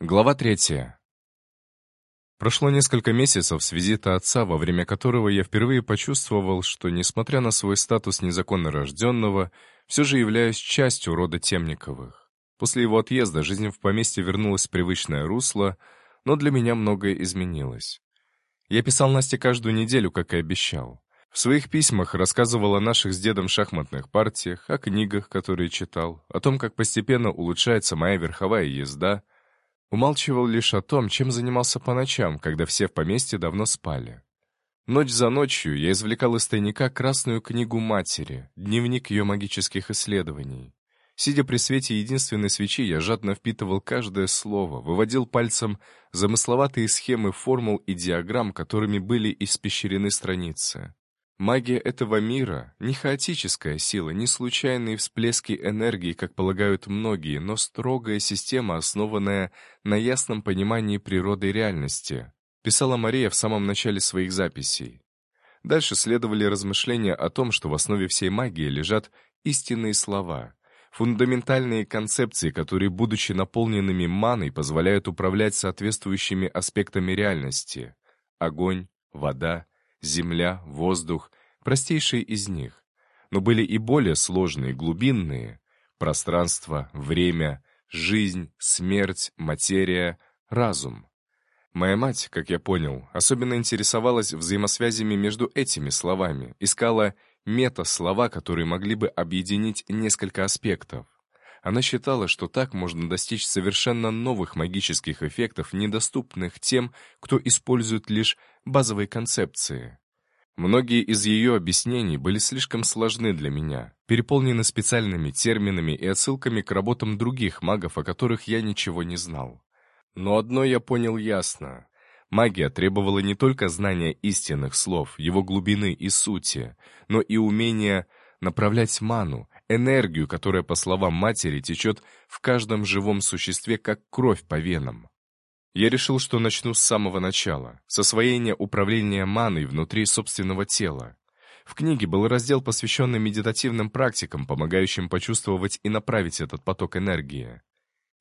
Глава третья. Прошло несколько месяцев с визита отца, во время которого я впервые почувствовал, что, несмотря на свой статус незаконно рожденного, все же являюсь частью рода Темниковых. После его отъезда жизнь в поместье вернулась в привычное русло, но для меня многое изменилось. Я писал Насте каждую неделю, как и обещал. В своих письмах рассказывал о наших с дедом шахматных партиях, о книгах, которые читал, о том, как постепенно улучшается моя верховая езда — Умалчивал лишь о том, чем занимался по ночам, когда все в поместье давно спали. Ночь за ночью я извлекал из тайника красную книгу матери, дневник ее магических исследований. Сидя при свете единственной свечи, я жадно впитывал каждое слово, выводил пальцем замысловатые схемы формул и диаграмм, которыми были испещрены страницы. Магия этого мира — не хаотическая сила, не случайные всплески энергии, как полагают многие, но строгая система, основанная на ясном понимании природы и реальности, писала Мария в самом начале своих записей. Дальше следовали размышления о том, что в основе всей магии лежат истинные слова, фундаментальные концепции, которые, будучи наполненными маной, позволяют управлять соответствующими аспектами реальности — огонь, вода — земля, воздух, простейшие из них. Но были и более сложные, глубинные. Пространство, время, жизнь, смерть, материя, разум. Моя мать, как я понял, особенно интересовалась взаимосвязями между этими словами, искала мета-слова, которые могли бы объединить несколько аспектов. Она считала, что так можно достичь совершенно новых магических эффектов, недоступных тем, кто использует лишь базовые концепции. Многие из ее объяснений были слишком сложны для меня, переполнены специальными терминами и отсылками к работам других магов, о которых я ничего не знал. Но одно я понял ясно. Магия требовала не только знания истинных слов, его глубины и сути, но и умения направлять ману, энергию, которая, по словам матери, течет в каждом живом существе, как кровь по венам. Я решил, что начну с самого начала, с освоения управления маной внутри собственного тела. В книге был раздел, посвященный медитативным практикам, помогающим почувствовать и направить этот поток энергии.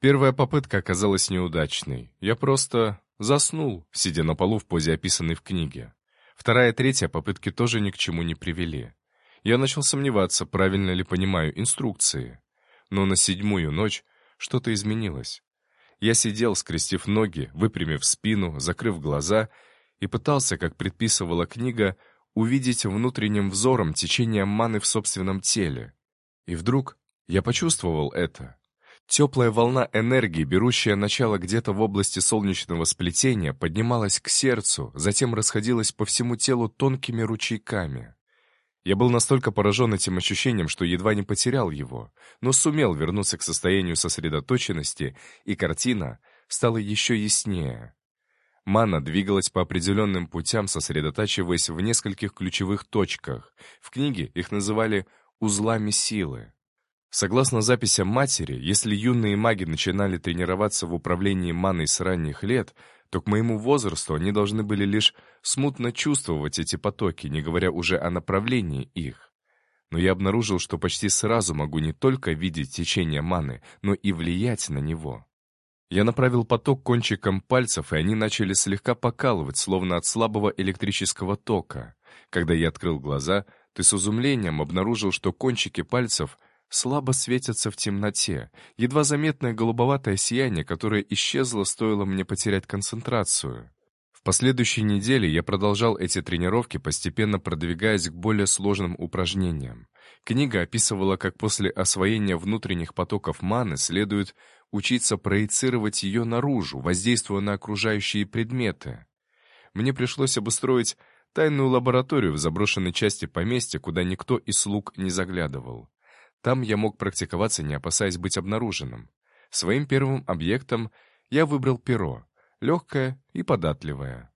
Первая попытка оказалась неудачной. Я просто заснул, сидя на полу в позе, описанной в книге. Вторая и третья попытки тоже ни к чему не привели. Я начал сомневаться, правильно ли понимаю инструкции. Но на седьмую ночь что-то изменилось. Я сидел, скрестив ноги, выпрямив спину, закрыв глаза и пытался, как предписывала книга, увидеть внутренним взором течение маны в собственном теле. И вдруг я почувствовал это. Теплая волна энергии, берущая начало где-то в области солнечного сплетения, поднималась к сердцу, затем расходилась по всему телу тонкими ручейками. Я был настолько поражен этим ощущением, что едва не потерял его, но сумел вернуться к состоянию сосредоточенности, и картина стала еще яснее. Мана двигалась по определенным путям, сосредотачиваясь в нескольких ключевых точках. В книге их называли «узлами силы». Согласно записям матери, если юные маги начинали тренироваться в управлении маной с ранних лет, то к моему возрасту они должны были лишь смутно чувствовать эти потоки, не говоря уже о направлении их. Но я обнаружил, что почти сразу могу не только видеть течение маны, но и влиять на него. Я направил поток кончиком пальцев, и они начали слегка покалывать, словно от слабого электрического тока. Когда я открыл глаза, то с изумлением обнаружил, что кончики пальцев слабо светятся в темноте, едва заметное голубоватое сияние, которое исчезло, стоило мне потерять концентрацию. В последующей неделе я продолжал эти тренировки, постепенно продвигаясь к более сложным упражнениям. Книга описывала, как после освоения внутренних потоков маны следует учиться проецировать ее наружу, воздействуя на окружающие предметы. Мне пришлось обустроить тайную лабораторию в заброшенной части поместья, куда никто из слуг не заглядывал. Там я мог практиковаться, не опасаясь быть обнаруженным. Своим первым объектом я выбрал перо, легкое и податливое.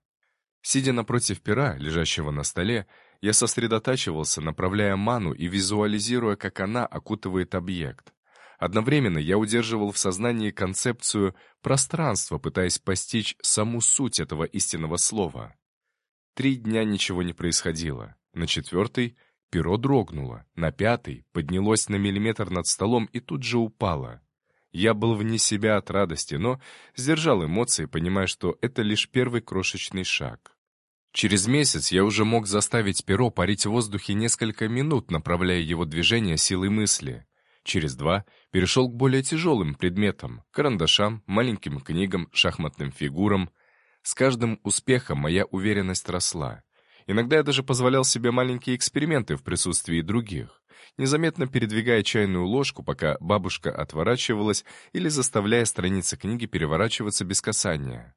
Сидя напротив пера, лежащего на столе, я сосредотачивался, направляя ману и визуализируя, как она окутывает объект. Одновременно я удерживал в сознании концепцию пространства, пытаясь постичь саму суть этого истинного слова. Три дня ничего не происходило. На четвертый — Перо дрогнуло, на пятый поднялось на миллиметр над столом и тут же упало. Я был вне себя от радости, но сдержал эмоции, понимая, что это лишь первый крошечный шаг. Через месяц я уже мог заставить перо парить в воздухе несколько минут, направляя его движение силой мысли. Через два перешел к более тяжелым предметам — карандашам, маленьким книгам, шахматным фигурам. С каждым успехом моя уверенность росла. Иногда я даже позволял себе маленькие эксперименты в присутствии других, незаметно передвигая чайную ложку, пока бабушка отворачивалась, или заставляя страницы книги переворачиваться без касания.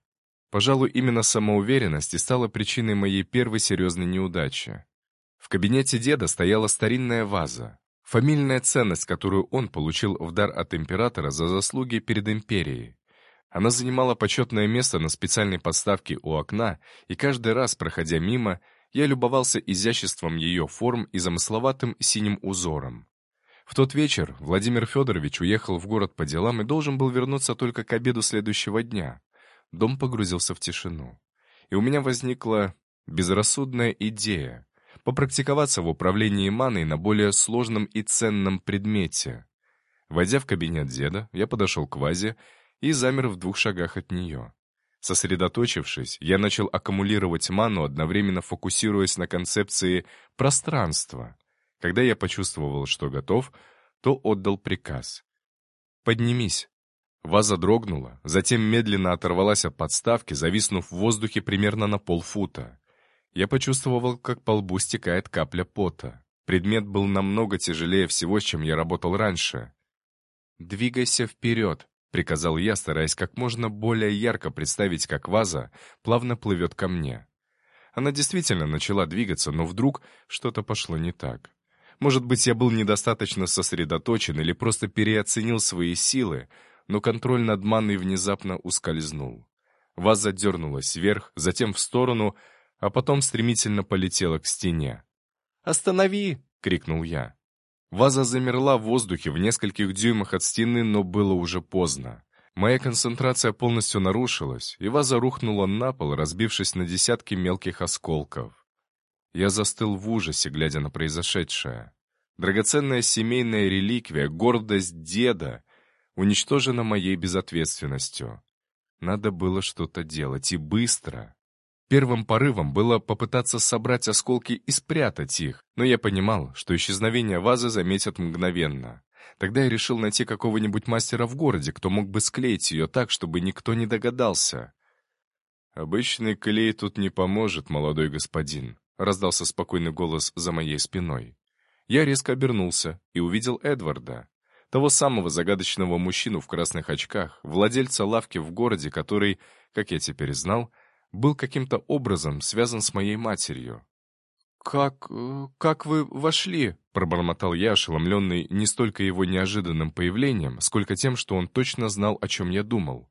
Пожалуй, именно самоуверенность и стала причиной моей первой серьезной неудачи. В кабинете деда стояла старинная ваза. Фамильная ценность, которую он получил в дар от императора за заслуги перед империей. Она занимала почетное место на специальной подставке у окна, и каждый раз, проходя мимо, я любовался изяществом ее форм и замысловатым синим узором. В тот вечер Владимир Федорович уехал в город по делам и должен был вернуться только к обеду следующего дня. Дом погрузился в тишину. И у меня возникла безрассудная идея попрактиковаться в управлении маной на более сложном и ценном предмете. Войдя в кабинет деда, я подошел к вазе и замер в двух шагах от нее. Сосредоточившись, я начал аккумулировать ману, одновременно фокусируясь на концепции пространства. Когда я почувствовал, что готов, то отдал приказ. «Поднимись». Ваза дрогнула, затем медленно оторвалась от подставки, зависнув в воздухе примерно на полфута. Я почувствовал, как по лбу стекает капля пота. Предмет был намного тяжелее всего, чем я работал раньше. «Двигайся вперед», приказал я, стараясь как можно более ярко представить, как ваза плавно плывет ко мне. Она действительно начала двигаться, но вдруг что-то пошло не так. Может быть, я был недостаточно сосредоточен или просто переоценил свои силы, но контроль над манной внезапно ускользнул. Ваза дернулась вверх, затем в сторону, а потом стремительно полетела к стене. «Останови!» — крикнул я. Ваза замерла в воздухе в нескольких дюймах от стены, но было уже поздно. Моя концентрация полностью нарушилась, и ваза рухнула на пол, разбившись на десятки мелких осколков. Я застыл в ужасе, глядя на произошедшее. Драгоценная семейная реликвия, гордость деда, уничтожена моей безответственностью. Надо было что-то делать, и быстро. Первым порывом было попытаться собрать осколки и спрятать их, но я понимал, что исчезновение вазы заметят мгновенно. Тогда я решил найти какого-нибудь мастера в городе, кто мог бы склеить ее так, чтобы никто не догадался. «Обычный клей тут не поможет, молодой господин», — раздался спокойный голос за моей спиной. Я резко обернулся и увидел Эдварда, того самого загадочного мужчину в красных очках, владельца лавки в городе, который, как я теперь знал, — был каким-то образом связан с моей матерью. «Как... Э, как вы вошли?» — пробормотал я, ошеломленный не столько его неожиданным появлением, сколько тем, что он точно знал, о чем я думал.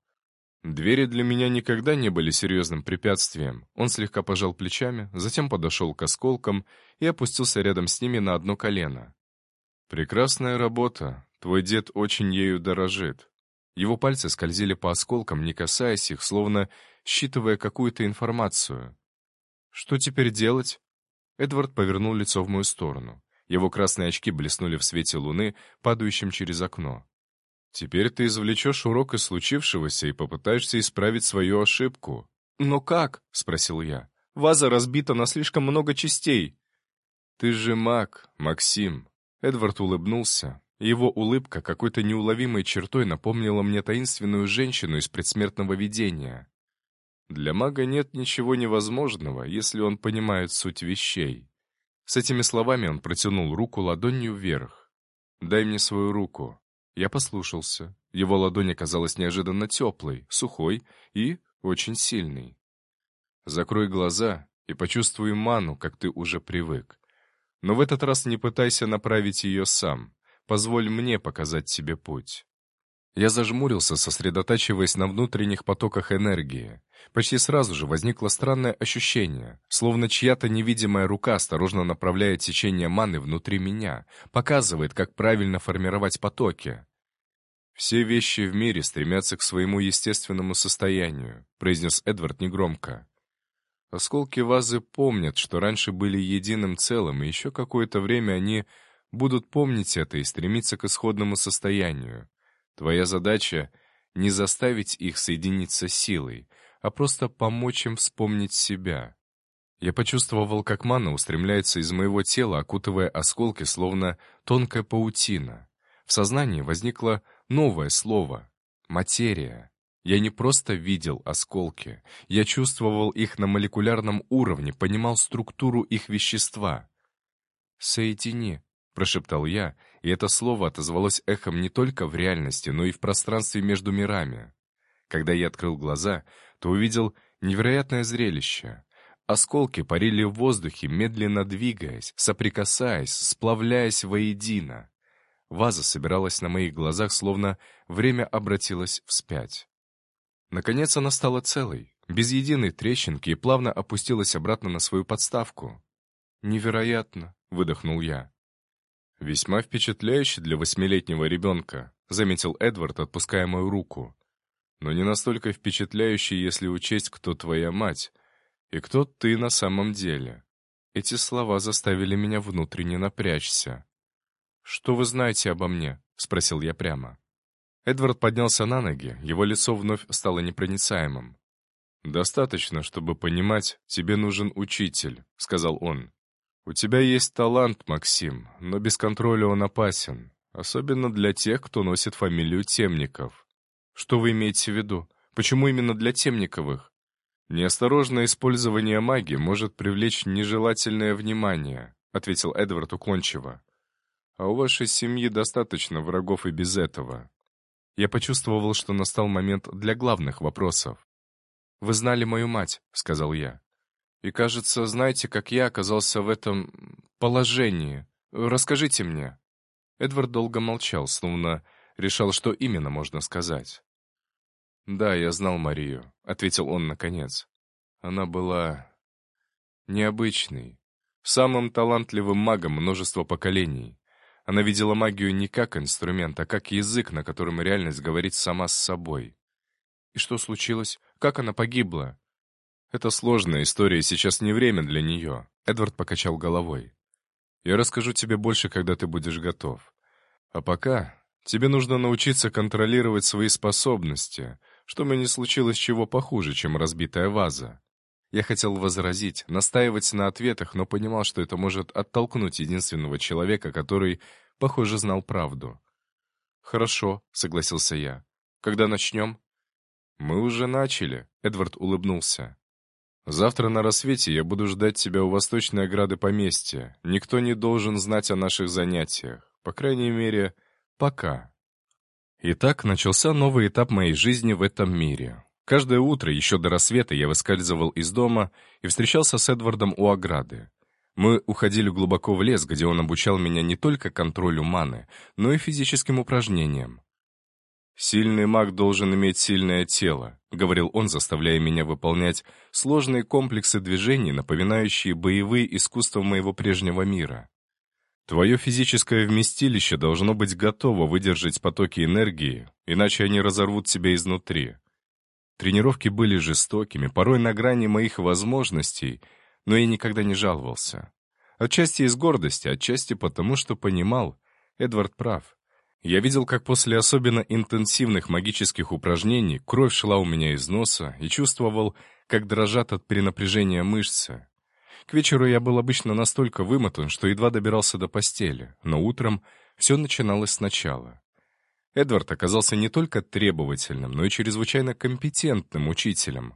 Двери для меня никогда не были серьезным препятствием. Он слегка пожал плечами, затем подошел к осколкам и опустился рядом с ними на одно колено. «Прекрасная работа. Твой дед очень ею дорожит». Его пальцы скользили по осколкам, не касаясь их, словно считывая какую-то информацию. «Что теперь делать?» Эдвард повернул лицо в мою сторону. Его красные очки блеснули в свете луны, падающем через окно. «Теперь ты извлечешь урок из случившегося и попытаешься исправить свою ошибку». «Но как?» — спросил я. «Ваза разбита на слишком много частей». «Ты же маг, Максим». Эдвард улыбнулся. Его улыбка какой-то неуловимой чертой напомнила мне таинственную женщину из предсмертного видения. Для мага нет ничего невозможного, если он понимает суть вещей. С этими словами он протянул руку ладонью вверх. «Дай мне свою руку». Я послушался. Его ладонь оказалась неожиданно теплой, сухой и очень сильной. «Закрой глаза и почувствуй ману, как ты уже привык. Но в этот раз не пытайся направить ее сам. Позволь мне показать тебе путь». Я зажмурился, сосредотачиваясь на внутренних потоках энергии. Почти сразу же возникло странное ощущение, словно чья-то невидимая рука осторожно направляет течение маны внутри меня, показывает, как правильно формировать потоки. «Все вещи в мире стремятся к своему естественному состоянию», произнес Эдвард негромко. Осколки вазы помнят, что раньше были единым целым, и еще какое-то время они будут помнить это и стремиться к исходному состоянию. Твоя задача — не заставить их соединиться силой, а просто помочь им вспомнить себя. Я почувствовал, как мана устремляется из моего тела, окутывая осколки, словно тонкая паутина. В сознании возникло новое слово — материя. Я не просто видел осколки, я чувствовал их на молекулярном уровне, понимал структуру их вещества. «Соедини», — прошептал я, и это слово отозвалось эхом не только в реальности, но и в пространстве между мирами. Когда я открыл глаза, то увидел невероятное зрелище. Осколки парили в воздухе, медленно двигаясь, соприкасаясь, сплавляясь воедино. Ваза собиралась на моих глазах, словно время обратилось вспять. Наконец она стала целой, без единой трещинки и плавно опустилась обратно на свою подставку. «Невероятно!» — выдохнул я. «Весьма впечатляюще для восьмилетнего ребенка», — заметил Эдвард, отпуская мою руку. «Но не настолько впечатляюще, если учесть, кто твоя мать и кто ты на самом деле». Эти слова заставили меня внутренне напрячься. «Что вы знаете обо мне?» — спросил я прямо. Эдвард поднялся на ноги, его лицо вновь стало непроницаемым. «Достаточно, чтобы понимать, тебе нужен учитель», — сказал он. «У тебя есть талант, Максим, но без контроля он опасен, особенно для тех, кто носит фамилию Темников». «Что вы имеете в виду? Почему именно для Темниковых?» «Неосторожное использование магии может привлечь нежелательное внимание», — ответил Эдвард уклончиво. А у вашей семьи достаточно врагов и без этого. Я почувствовал, что настал момент для главных вопросов. «Вы знали мою мать», — сказал я. «И, кажется, знаете, как я оказался в этом... положении. Расскажите мне». Эдвард долго молчал, словно решал, что именно можно сказать. «Да, я знал Марию», — ответил он наконец. «Она была... необычной, самым талантливым магом множества поколений. Она видела магию не как инструмент, а как язык, на котором реальность говорит сама с собой. И что случилось? Как она погибла? Это сложная история, сейчас не время для нее. Эдвард покачал головой. Я расскажу тебе больше, когда ты будешь готов. А пока тебе нужно научиться контролировать свои способности, чтобы не случилось чего похуже, чем разбитая ваза. Я хотел возразить, настаивать на ответах, но понимал, что это может оттолкнуть единственного человека, который, похоже, знал правду. «Хорошо», — согласился я. «Когда начнем?» «Мы уже начали», — Эдвард улыбнулся. «Завтра на рассвете я буду ждать тебя у восточной ограды поместья. Никто не должен знать о наших занятиях. По крайней мере, пока». Итак, начался новый этап моей жизни в этом мире. Каждое утро, еще до рассвета, я выскальзывал из дома и встречался с Эдвардом у ограды. Мы уходили глубоко в лес, где он обучал меня не только контролю маны, но и физическим упражнениям. «Сильный маг должен иметь сильное тело», — говорил он, заставляя меня выполнять сложные комплексы движений, напоминающие боевые искусства моего прежнего мира. Твое физическое вместилище должно быть готово выдержать потоки энергии, иначе они разорвут тебя изнутри. Тренировки были жестокими, порой на грани моих возможностей, но я никогда не жаловался. Отчасти из гордости, отчасти потому, что понимал, Эдвард прав. Я видел, как после особенно интенсивных магических упражнений кровь шла у меня из носа и чувствовал, как дрожат от перенапряжения мышцы. К вечеру я был обычно настолько вымотан, что едва добирался до постели, но утром все начиналось сначала. Эдвард оказался не только требовательным, но и чрезвычайно компетентным учителем.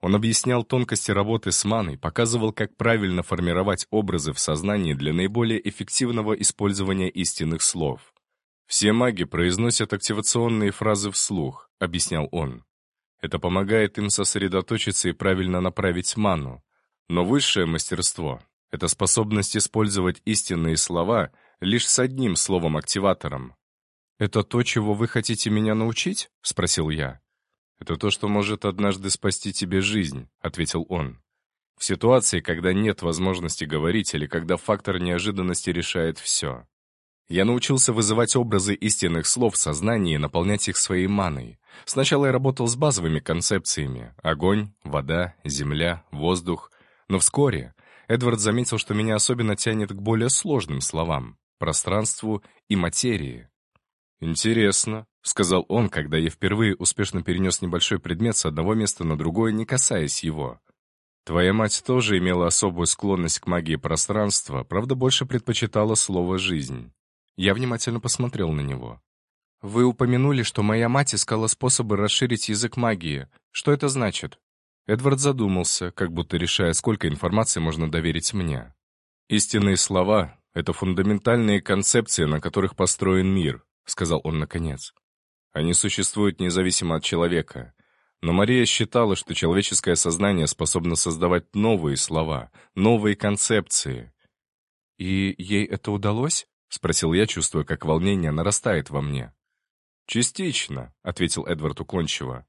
Он объяснял тонкости работы с маной, показывал, как правильно формировать образы в сознании для наиболее эффективного использования истинных слов. «Все маги произносят активационные фразы вслух», — объяснял он. Это помогает им сосредоточиться и правильно направить ману. Но высшее мастерство — это способность использовать истинные слова лишь с одним словом-активатором, «Это то, чего вы хотите меня научить?» — спросил я. «Это то, что может однажды спасти тебе жизнь», — ответил он. «В ситуации, когда нет возможности говорить или когда фактор неожиданности решает все». Я научился вызывать образы истинных слов в сознании и наполнять их своей маной. Сначала я работал с базовыми концепциями — огонь, вода, земля, воздух. Но вскоре Эдвард заметил, что меня особенно тянет к более сложным словам — пространству и материи. «Интересно», — сказал он, когда я впервые успешно перенес небольшой предмет с одного места на другое, не касаясь его. Твоя мать тоже имела особую склонность к магии пространства, правда, больше предпочитала слово «жизнь». Я внимательно посмотрел на него. «Вы упомянули, что моя мать искала способы расширить язык магии. Что это значит?» Эдвард задумался, как будто решая, сколько информации можно доверить мне. «Истинные слова — это фундаментальные концепции, на которых построен мир», — сказал он наконец. «Они существуют независимо от человека. Но Мария считала, что человеческое сознание способно создавать новые слова, новые концепции. «И ей это удалось?» — спросил я, чувствуя, как волнение нарастает во мне. «Частично», — ответил Эдвард уклончиво.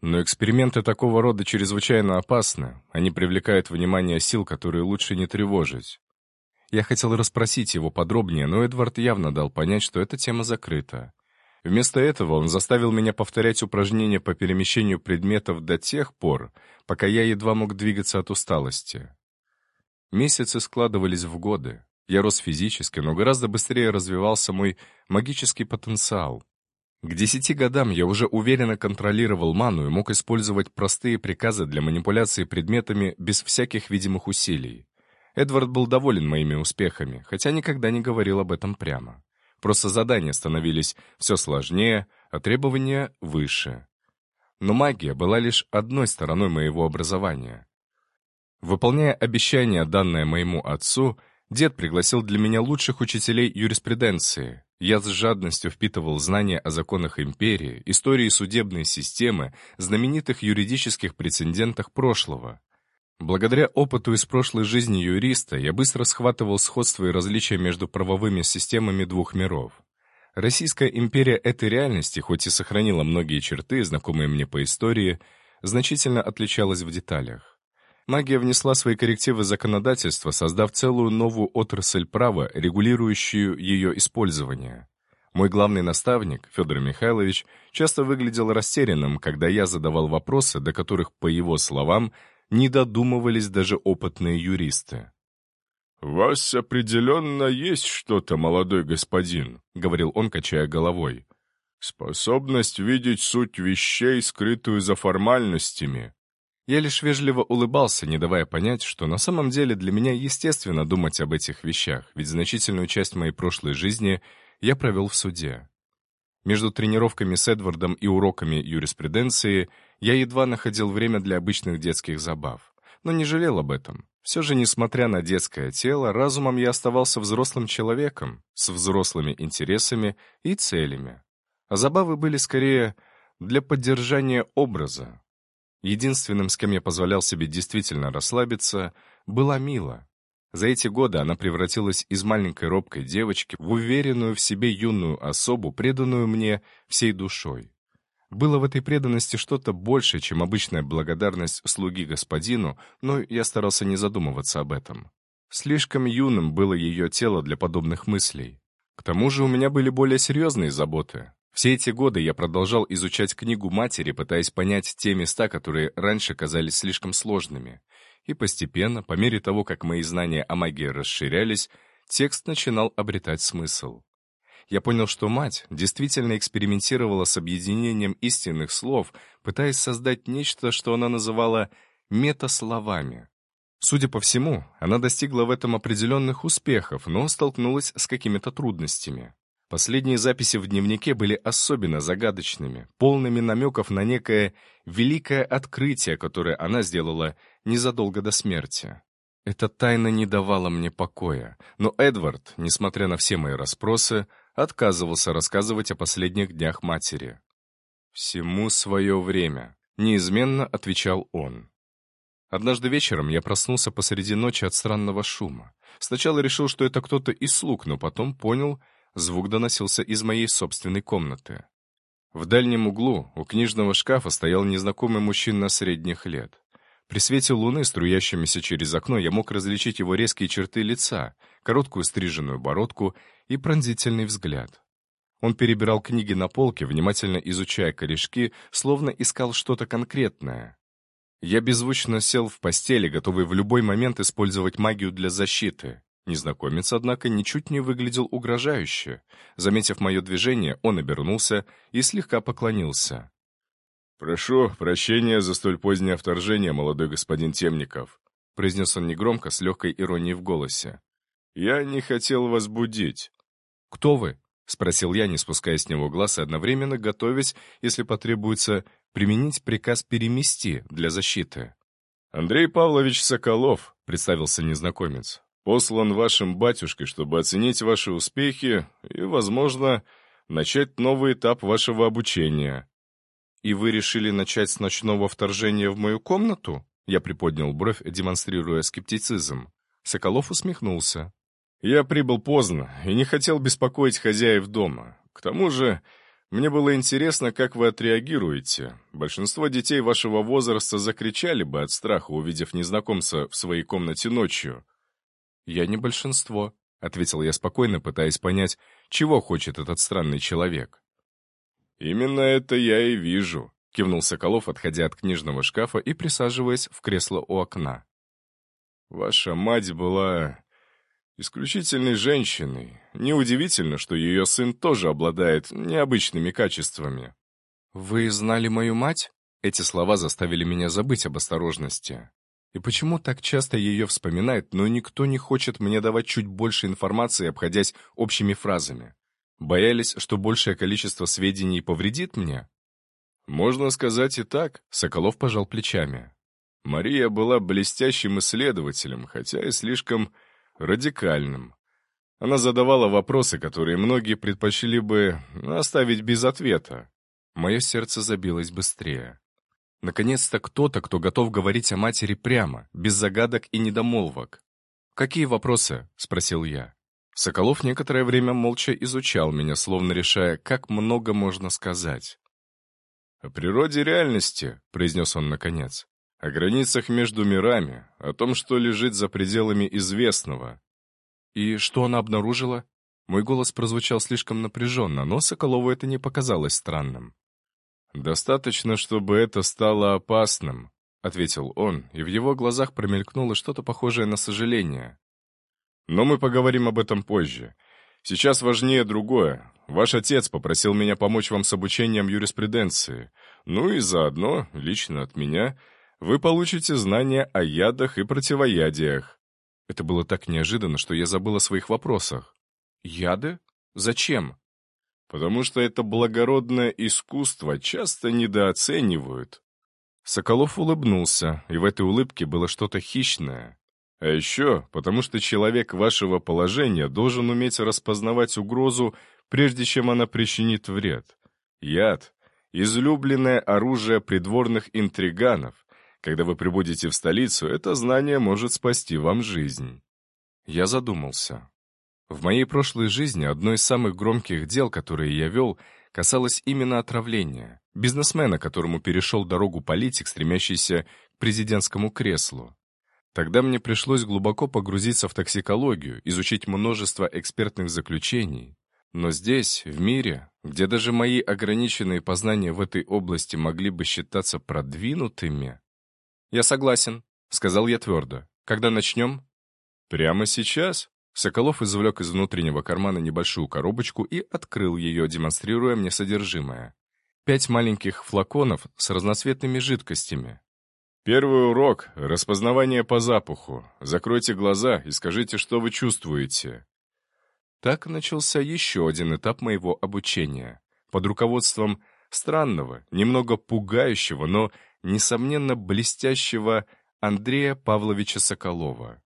«Но эксперименты такого рода чрезвычайно опасны. Они привлекают внимание сил, которые лучше не тревожить». Я хотел расспросить его подробнее, но Эдвард явно дал понять, что эта тема закрыта. Вместо этого он заставил меня повторять упражнения по перемещению предметов до тех пор, пока я едва мог двигаться от усталости. Месяцы складывались в годы. Я рос физически, но гораздо быстрее развивался мой магический потенциал. К десяти годам я уже уверенно контролировал ману и мог использовать простые приказы для манипуляции предметами без всяких видимых усилий. Эдвард был доволен моими успехами, хотя никогда не говорил об этом прямо. Просто задания становились все сложнее, а требования выше. Но магия была лишь одной стороной моего образования. Выполняя обещание, данное моему отцу, дед пригласил для меня лучших учителей юриспруденции. Я с жадностью впитывал знания о законах империи, истории судебной системы, знаменитых юридических прецедентах прошлого. Благодаря опыту из прошлой жизни юриста я быстро схватывал сходство и различия между правовыми системами двух миров. Российская империя этой реальности, хоть и сохранила многие черты, знакомые мне по истории, значительно отличалась в деталях. Магия внесла свои коррективы законодательства, создав целую новую отрасль права, регулирующую ее использование. Мой главный наставник, Федор Михайлович, часто выглядел растерянным, когда я задавал вопросы, до которых, по его словам, не додумывались даже опытные юристы. «У вас определенно есть что-то, молодой господин», — говорил он, качая головой. «Способность видеть суть вещей, скрытую за формальностями». Я лишь вежливо улыбался, не давая понять, что на самом деле для меня естественно думать об этих вещах, ведь значительную часть моей прошлой жизни я провел в суде. Между тренировками с Эдвардом и уроками юриспруденции я едва находил время для обычных детских забав. Но не жалел об этом. Все же, несмотря на детское тело, разумом я оставался взрослым человеком, с взрослыми интересами и целями. А забавы были скорее для поддержания образа. Единственным, с кем я позволял себе действительно расслабиться, была Мила. За эти годы она превратилась из маленькой робкой девочки в уверенную в себе юную особу, преданную мне всей душой. Было в этой преданности что-то большее, чем обычная благодарность слуги господину, но я старался не задумываться об этом. Слишком юным было ее тело для подобных мыслей. К тому же у меня были более серьезные заботы. Все эти годы я продолжал изучать книгу матери, пытаясь понять те места, которые раньше казались слишком сложными. И постепенно, по мере того, как мои знания о магии расширялись, текст начинал обретать смысл. Я понял, что мать действительно экспериментировала с объединением истинных слов, пытаясь создать нечто, что она называла метасловами. Судя по всему, она достигла в этом определенных успехов, но столкнулась с какими-то трудностями. Последние записи в дневнике были особенно загадочными, полными намеков на некое великое открытие, которое она сделала незадолго до смерти. Эта тайна не давала мне покоя, но Эдвард, несмотря на все мои расспросы, отказывался рассказывать о последних днях матери. «Всему свое время», — неизменно отвечал он. Однажды вечером я проснулся посреди ночи от странного шума. Сначала решил, что это кто-то из слуг, но потом понял, звук доносился из моей собственной комнаты. В дальнем углу у книжного шкафа стоял незнакомый мужчина средних лет. При свете луны, струящемся через окно, я мог различить его резкие черты лица, короткую стриженную бородку и пронзительный взгляд. Он перебирал книги на полке, внимательно изучая корешки, словно искал что-то конкретное. Я беззвучно сел в постели, готовый в любой момент использовать магию для защиты. Незнакомец, однако, ничуть не выглядел угрожающе. Заметив мое движение, он обернулся и слегка поклонился. «Прошу прощения за столь позднее вторжение, молодой господин Темников», произнес он негромко, с легкой иронией в голосе. «Я не хотел вас будить». «Кто вы?» — спросил я, не спуская с него глаз и одновременно готовясь, если потребуется, применить приказ «перемести» для защиты. «Андрей Павлович Соколов», — представился незнакомец послан вашим батюшкой, чтобы оценить ваши успехи и, возможно, начать новый этап вашего обучения». «И вы решили начать с ночного вторжения в мою комнату?» Я приподнял бровь, демонстрируя скептицизм. Соколов усмехнулся. «Я прибыл поздно и не хотел беспокоить хозяев дома. К тому же, мне было интересно, как вы отреагируете. Большинство детей вашего возраста закричали бы от страха, увидев незнакомца в своей комнате ночью. «Я не большинство», — ответил я спокойно, пытаясь понять, чего хочет этот странный человек. «Именно это я и вижу», — кивнул Соколов, отходя от книжного шкафа и присаживаясь в кресло у окна. «Ваша мать была исключительной женщиной. Неудивительно, что ее сын тоже обладает необычными качествами». «Вы знали мою мать?» Эти слова заставили меня забыть об осторожности. И почему так часто ее вспоминают, но никто не хочет мне давать чуть больше информации, обходясь общими фразами? Боялись, что большее количество сведений повредит мне? Можно сказать и так, Соколов пожал плечами. Мария была блестящим исследователем, хотя и слишком радикальным. Она задавала вопросы, которые многие предпочли бы оставить без ответа. Мое сердце забилось быстрее. Наконец-то кто-то, кто готов говорить о матери прямо, без загадок и недомолвок. «Какие вопросы?» — спросил я. Соколов некоторое время молча изучал меня, словно решая, как много можно сказать. «О природе реальности», — произнес он наконец. «О границах между мирами, о том, что лежит за пределами известного». «И что она обнаружила?» Мой голос прозвучал слишком напряженно, но Соколову это не показалось странным. «Достаточно, чтобы это стало опасным», — ответил он, и в его глазах промелькнуло что-то похожее на сожаление. «Но мы поговорим об этом позже. Сейчас важнее другое. Ваш отец попросил меня помочь вам с обучением юриспруденции. Ну и заодно, лично от меня, вы получите знания о ядах и противоядиях». Это было так неожиданно, что я забыл о своих вопросах. «Яды? Зачем?» Потому что это благородное искусство часто недооценивают». Соколов улыбнулся, и в этой улыбке было что-то хищное. А еще потому что человек вашего положения должен уметь распознавать угрозу, прежде чем она причинит вред. Яд — излюбленное оружие придворных интриганов. Когда вы прибудете в столицу, это знание может спасти вам жизнь. Я задумался. В моей прошлой жизни одно из самых громких дел, которые я вел, касалось именно отравления, бизнесмена, которому перешел дорогу политик, стремящийся к президентскому креслу. Тогда мне пришлось глубоко погрузиться в токсикологию, изучить множество экспертных заключений. Но здесь, в мире, где даже мои ограниченные познания в этой области могли бы считаться продвинутыми... «Я согласен», — сказал я твердо. «Когда начнем?» «Прямо сейчас?» Соколов извлек из внутреннего кармана небольшую коробочку и открыл ее, демонстрируя мне содержимое. Пять маленьких флаконов с разноцветными жидкостями. «Первый урок — распознавание по запаху. Закройте глаза и скажите, что вы чувствуете». Так начался еще один этап моего обучения. Под руководством странного, немного пугающего, но, несомненно, блестящего Андрея Павловича Соколова.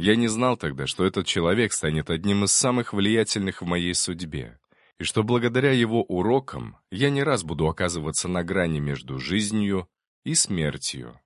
Я не знал тогда, что этот человек станет одним из самых влиятельных в моей судьбе, и что благодаря его урокам я не раз буду оказываться на грани между жизнью и смертью.